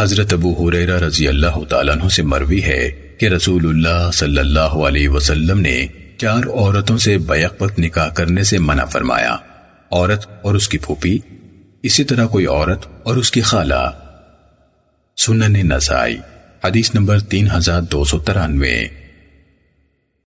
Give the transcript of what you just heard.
حضرت ابو حریرہ رضی اللہ تعالیٰ عنہ سے مروی ہے کہ رسول اللہ صلی اللہ علیہ وسلم نے چار عورتوں سے بیق وقت نکاح کرنے سے منع فرمایا، عورت اور اس کی پھوپی اسی طرح کوئی عورت اور اس کی خالہ۔ سنن نسائی، حدیث نمبر تین ہزار دو سو ترانوے۔